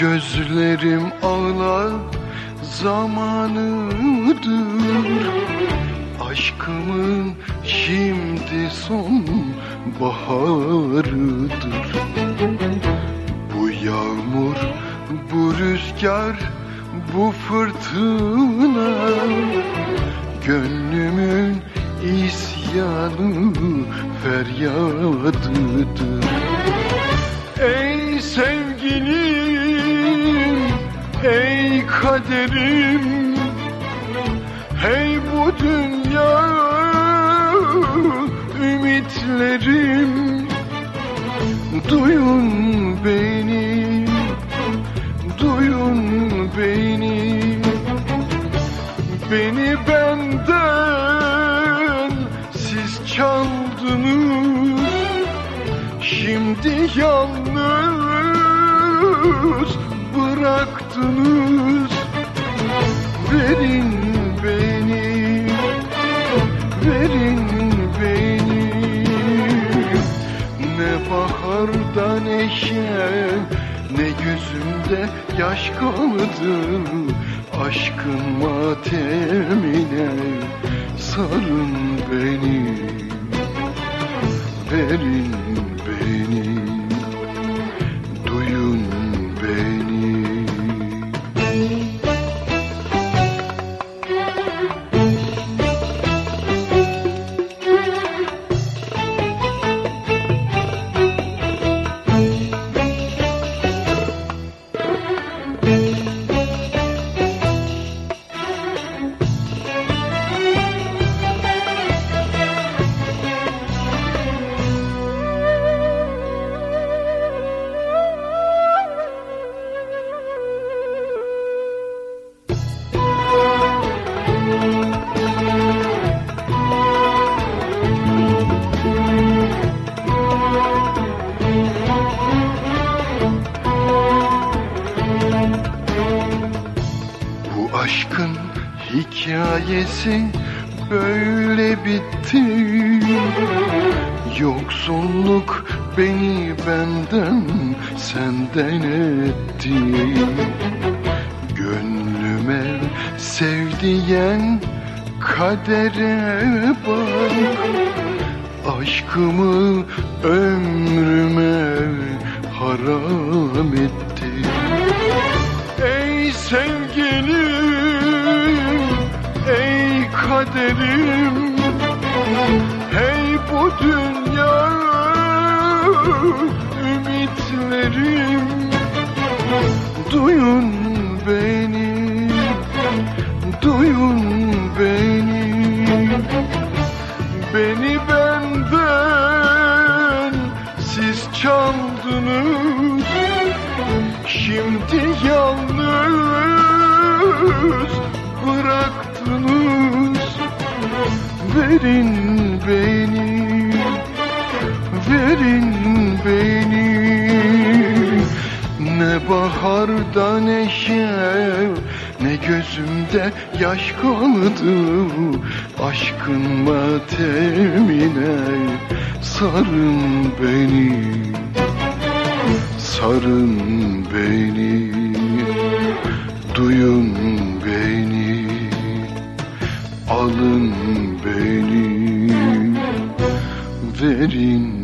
Gözlerim ağlar zamanıdır. Aşkımın şimdi son baharıdır Bu yağmur, bu rüzgar, bu fırtına Gönlümün isyanı feryadıdır. Ey sevgilim, ey kaderim Hey bu dünya ümitlerim Duyun beni, duyun beni. Beni benden siz çaldınız Şimdi yalnız bıraktınız Verin beni, verin beni. Ne baharda neşe, ne gözümde yaş kaldı. Aşkın matemine sarın beni Verin beni, hikayesi böyle bitti. Yoksulluk beni benden senden etti. Gönlüme sevdiyen kadere bak. Aşkımı ömrüme haram etti. Ey sevgilim, kaderim. Hey bu dünya ümitlerim. Duyun beni, duyun beni. Beni benden siz çaldınız. Şimdi yalnız bıraktınız Verin beni, verin beni. Ne baharda neşe, ne gözümde yaş kaldı. Aşkın matemine sarın beni Sarın beni, alın beni, verin